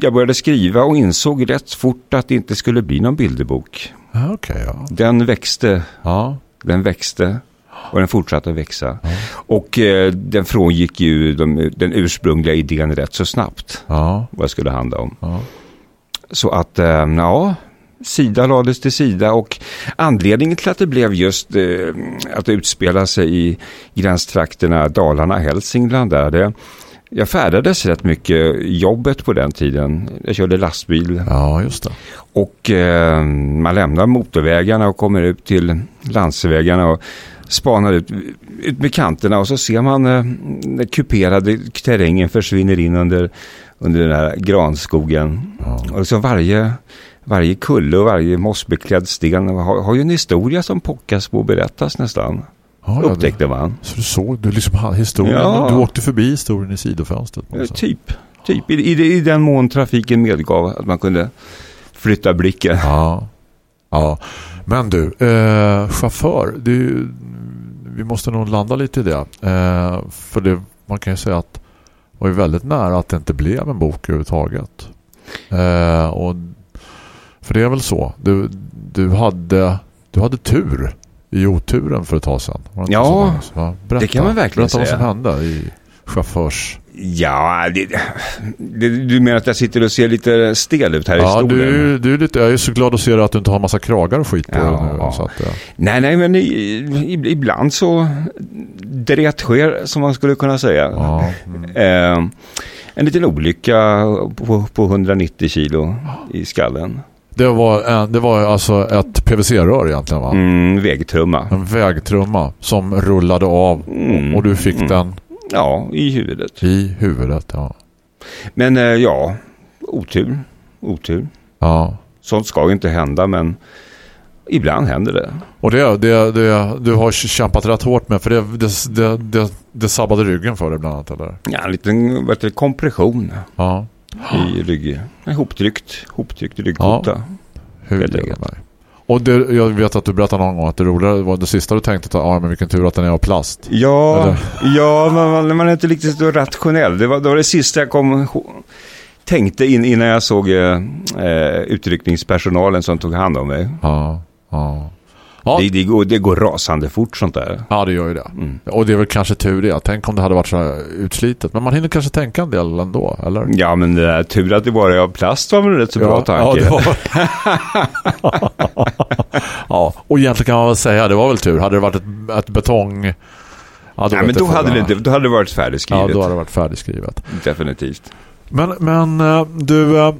jag började skriva och insåg rätt fort att det inte skulle bli någon bilderbok. Ja, Okej, ja. Den växte, Ja, den växte och den fortsatte att växa. Och eh, den frångick ju de, den ursprungliga idén rätt så snabbt. ja, Vad det skulle handla om. ja. Så att, eh, ja, sida lades till sida och anledningen till att det blev just eh, att utspela sig i gränstrakterna Dalarna-Hälsingland där, det, jag färdades rätt mycket jobbet på den tiden. Jag körde lastbil ja just det. och eh, man lämnar motorvägarna och kommer ut till landsvägarna och spanar ut, ut med kanterna och så ser man eh, den kuperade terrängen försvinner in under, under den här granskogen. Och liksom varje, varje kulle och varje mossbeklädd sten har, har ju en historia som pockas på och berättas nästan. Ja, ja, Upptäckte man. Så du såg, du liksom historien, Ja. du åkte förbi historien i sidofönstret. sätt. Typ, typ. I, i, I den mån trafiken medgav att man kunde flytta blicken. Ja. ja. Men du, eh, chaufför, ju, vi måste nog landa lite i det. Eh, för det, man kan ju säga att var ju väldigt nära att det inte blev en bok överhuvudtaget. Eh, och, för det är väl så. Du, du, hade, du hade tur i oturen för ett tag sedan. Var det Ja? Berätta, det kan man verkligen berätta vad som säga. hände i chaufförs... Ja, det, det, du menar att jag sitter och ser lite stel ut här i Ja, stolen? du, du är lite, jag är så glad att se att du inte har massa kragar och skit på Ja. dig nu. Så att, eh, Nej, nej, men i, i, ibland så dret sker, som man skulle kunna säga. ja, mm. Eh, en liten olycka på, på 190 kilo i skallen. Det var, det var alltså ett PVC-rör egentligen va? Mm, vägtrumma. En vägtrumma som rullade av Mm, och du fick mm. den Ja, i huvudet. i huvudet. Ja. Men eh, ja, otur. Otur. ja. Sånt ska ju inte hända, men ibland händer det. Och det, det, det, du har kämpat rätt hårt med för det, det, det, det, det sabbade ryggen för dig bland annat eller? Ja, en liten heter det, kompression Ja. i rygg. En hoptryckt, hoptryckt ryggkota. Hur Helt det enkelt. mig. Och det, jag vet att du berättade någon gång att det roliga var det sista du tänkte att ja men vilken tur att den är av plast. Ja, Eller? ja man, man, är inte riktigt så rationell. Det var, det var det sista jag kom, tänkte in, innan jag såg eh, eh, utryckningspersonalen som tog hand om mig. Ja. Ja. Ja, Det, det, går, det går rasande fort sånt där. ja det gör ju det. Mm. Och det är väl kanske tur det. Tänk om det hade varit så här utslitet. Men man hinner kanske tänka en del ändå, eller? Ja, men det där, tur att det bara är av plast var väl en rätt så bra tanke. Ja, det var... ja, och egentligen kan man väl säga det var väl tur. Hade det varit ett, ett betong... Ja, Nej, vet men då hade, det då hade det varit Ja, färdigskrivet. då hade det varit färdigskrivet. Definitivt. Men, men eh, du... eh,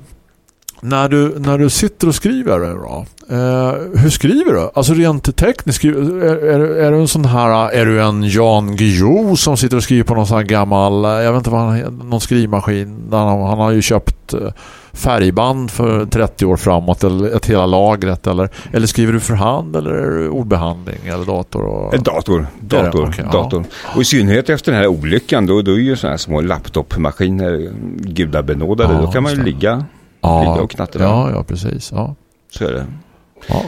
när du, när du sitter och skriver då, eh, hur skriver du? Alltså rent tekniskt, är, är, är du en sån här, är du en Jan Guillou som sitter och skriver på någon sån här gammal, eh, jag vet inte vad han någon skrivmaskin, han, han har ju köpt eh, färgband för 30 år framåt eller ett hela lagret eller, eller skriver du för hand eller ordbehandling eller dator? Och... En dator. Är det, dator, ja. dator. Och i synnerhet efter den här olyckan då, då är ju sådana här små laptopmaskiner gudabenådade. Ja, då kan man ju ligga, ja, ligga och knattra. Ja, ja, precis. Ja. Så är det. Ja.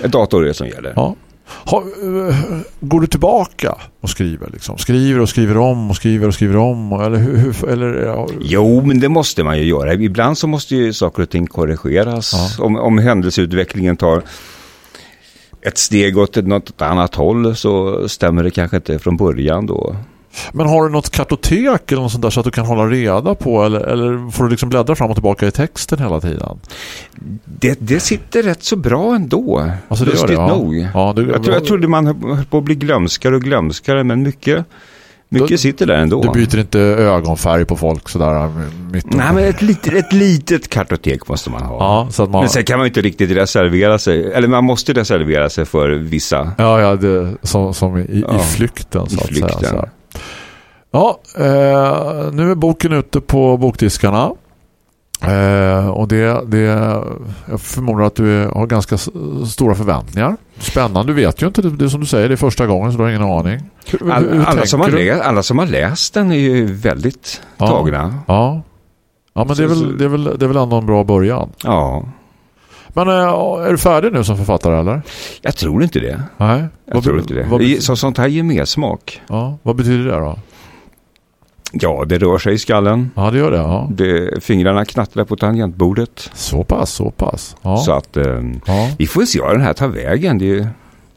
En dator är det som gäller. Ja. Ha, eh, går du tillbaka och skriver liksom? Skriver och skriver om och skriver och skriver om eller hur, hur eller ja, Jo, men det måste man ju göra. Ibland så måste ju saker och ting korrigeras. Om, om händelseutvecklingen tar ett steg åt något annat håll så stämmer det kanske inte från början då. Men har du något kartotek eller något sånt där så att du kan hålla reda på eller, eller får du liksom bläddra fram och tillbaka i texten hela tiden? Det, det sitter rätt så bra ändå. Alltså, det gör det, ja. nog. Ja, det- jag, tror, jag trodde man höll på att bli glömskare och glömskare men mycket, mycket Du- sitter där ändå. Du byter inte ögonfärg på folk sådär mitt Nej, men ett litet, ett litet kartotek måste man ha. Ja, så att man... Men sen kan man inte riktigt reservera sig, eller man måste reservera sig för vissa. Ja, ja det, som, som i, i Ja, flykten så i att säga. flykten. Så här. Ja, eh, nu är boken ute på bokdiskarna. Eh, och det, det, jag förmodar att du är, har ganska stora förväntningar. Spännande, du vet ju inte, det, det som du säger, det är första gången så du har ingen aning. Hur, hur- All, hur alla, som har läst, alla som har läst den är ju väldigt Ja. tagna. Ja. Ja, men det är, väl, det, är väl, det är väl ändå en bra början. Ja, Men eh, är du färdig nu som författare eller? jag tror inte det. Nej. Jag tror inte det. Vad, det så, sånt här ger mer smak. ja, vad betyder det då? Ja, det rör sig i skallen. Ja, det gör det. Ja. Det, fingrarna knattrar på tangentbordet. Så pass, så pass. Ja. Så att eh, Ja. vi får se vad den här tar vägen. Det är,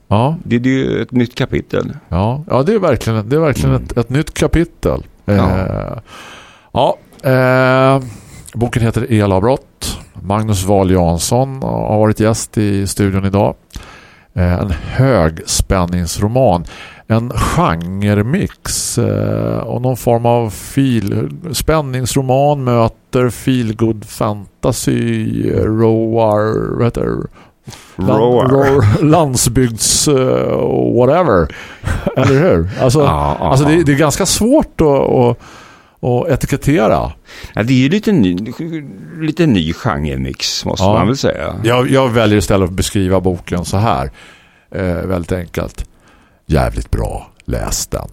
Ja. det, det är ju ett nytt kapitel. Ja, ja det är verkligen, det är verkligen ett, ett nytt kapitel. Ja. Eh, ja eh, boken heter Elavbrott. Magnus Wahl Jansson har varit gäst i studion idag. Eh, en högspänningsroman. En genremix eh, och någon form av fil, spänningsroman möter feelgood fantasy roar, vad heter Roar. roar- landsbygds eh, whatever. Eller hur? Alltså, Ja, ja, alltså det, det är ganska svårt att, att, att etikettera. Ja, det är ju lite ny, lite ny genremix måste Ja. man väl säga. Jag, jag väljer istället att beskriva boken så här. Eh, väldigt enkelt. Jävligt bra. Läs den.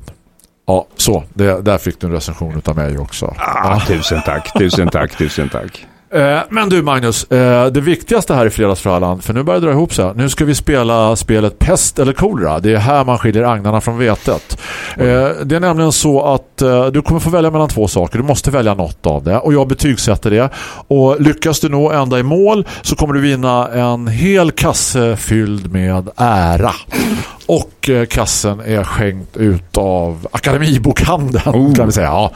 Ja, så. Det, där fick du en recension av mig också. Ah, tusen tack, tusen tack, tusen tack. Eh, men du Magnus, eh, det viktigaste här i Fredagsfrallan, för nu börjar det dra ihop sig. Nu ska vi spela spelet Pest eller kolera. Det är här man skiljer agnarna från vetet. Eh, det är nämligen så att du kommer få välja mellan två saker. Du måste välja något av det. Och jag betygsätter det. Och lyckas du nå ända i mål så kommer du vinna en hel kasse fylld med ära. Och kassen är skänkt ut av Akademibokhandeln kan vi säga. Ja.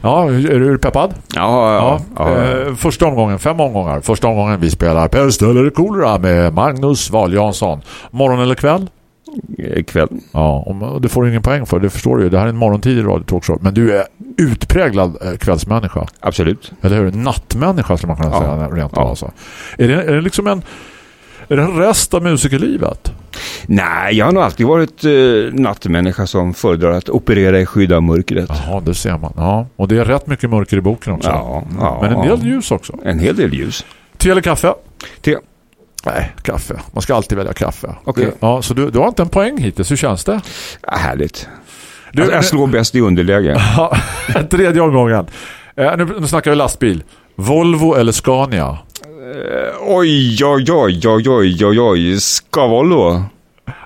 Ja, är du peppad? Ja, ja, Ja, eh, första omgången, fem omgångar. Första omgången vi spelar Pest eller kolera med Magnus Wahl Jansson. Morgon eller kväll? Eh, Kväll. Ja, och det får du ingen poäng för, det förstår du ju. Det här är en morgontid i Radio Talkshow. Men du är utpräglad eh, kvällsmänniska. Absolut. Eller hur? Nattmänniska skulle man kunna Ja. säga rent. Ja. Alltså. Är, det, är det liksom en... Är det en rest av musikerlivet? Nej, jag har nog alltid varit eh, nattmänniska som föredrar att operera i skydd av mörkret. Jaha, det ser man. Ja. Och det är rätt mycket mörker i boken också. Ja, ja. Men en del ljus också. En hel del ljus. Te eller kaffe? Te. Nej, kaffe. Man ska alltid välja kaffe. Okej. Ja, så du, du har inte en poäng hittills. Hur känns det? Ja, härligt. Du, jag, jag slår bäst i underläge. Tredje omgången. Eh, nu, nu snackar vi lastbil. Volvo eller Scania? Oj, oj, oj, oj, oj, oj, oj. Ska Volvo?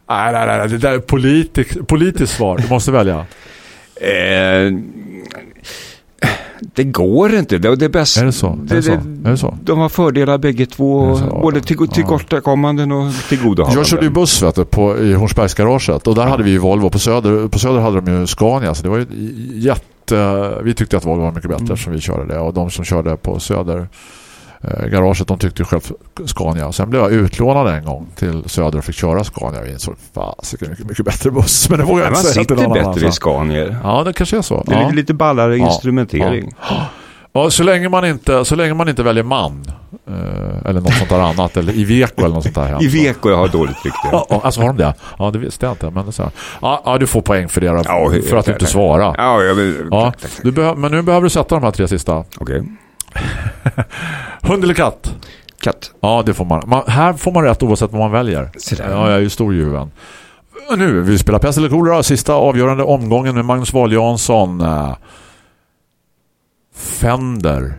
Nej, nej, nej. Det där är politik, politiskt svar. Du måste välja. Eh, det går inte. Det, det är bäst. Är det så? Är det så? Är det så? De har fördelar bägge två. Det? Både till, tillkortakommanden och tillgodohavanden. Jag körde ju buss vet du, på, i Hornsbergsgaraget och där hade vi ju Volvo. På Söder, på Söder hade de ju Scania så det var ju jätte... Vi tyckte att Volvo var mycket bättre eftersom vi körde det och de som körde på Söder eh, garaget de tyckte ju själv Scania. Sen blev jag utlånad en gång till Söder och fick köra Scania. Vi insåg fasiken mycket, mycket bättre buss. Men det vågar jag inte man säga till sitter någon annan. bättre i alltså. Scanier. Ja, det kanske är så. Det är ja. lite, lite ballare Ja. instrumentering. Ja, så länge man inte, så länge man inte väljer man. Eh, eller något sånt där annat. Eller Iveco eller något sånt där. I Veko jag har dåligt rykte. Ja, ja, alltså har de det? Ja, det visste jag inte. Men det så här. Ja, ja, du får poäng för det då, Ja, för att du inte tack. svarar. Ja, jag vill... Ja, du men nu behöver du sätta de här tre sista. Okej. Hund eller katt? Katt. Ja, det får man. man. Här får man rätt oavsett vad man väljer. Ja, jag är ju stor ju vän. Nu, vi spelar pest eller kolera. Sista avgörande omgången med Magnus Wahl Jansson. Fender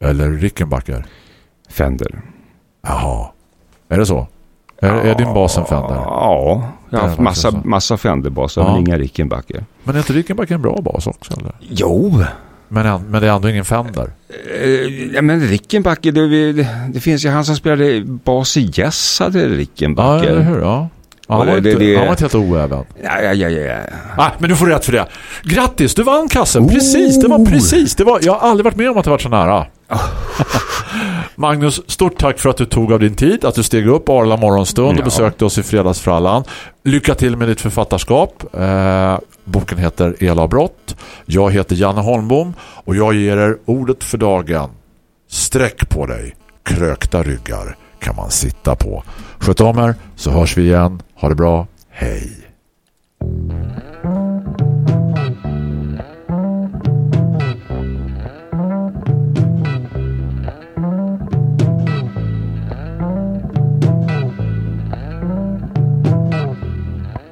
eller Rickenbacker? Fender. Jaha. Är det så? Är, är din bas en Fender? Ja, jag har haft massa, massa Fender-baser, Ja. men inga Rickenbacker. Men är inte Rickenbacker en bra bas också? Eller? Jo, Men, en- men det är ändå ingen Fender. Eh, ja, men Rickenbacker, det, det, finns ju han som spelade bas i Yes hade Ja, Rickenbacker. eller hur? Ja. Ja, han, var det- inte, det- han var helt oäven. Ja, ja, ja, ja. Ah, men du får rätt för det. Grattis, du vann kassen. Precis, det var precis. Det var, jag har aldrig varit med om att det varit så nära. Magnus, stort tack för att du tog av din tid, att du steg upp Arla morgonstund och Ja. besökte oss i fredagsfrallan. Lycka till med ditt författarskap. Eh, boken heter Elavbrott. Jag heter Janne Holmbom och jag ger er ordet för dagen. Sträck på dig. Krökta ryggar kan man sitta på. Sköt om er så hörs vi igen. Ha det bra. Hej!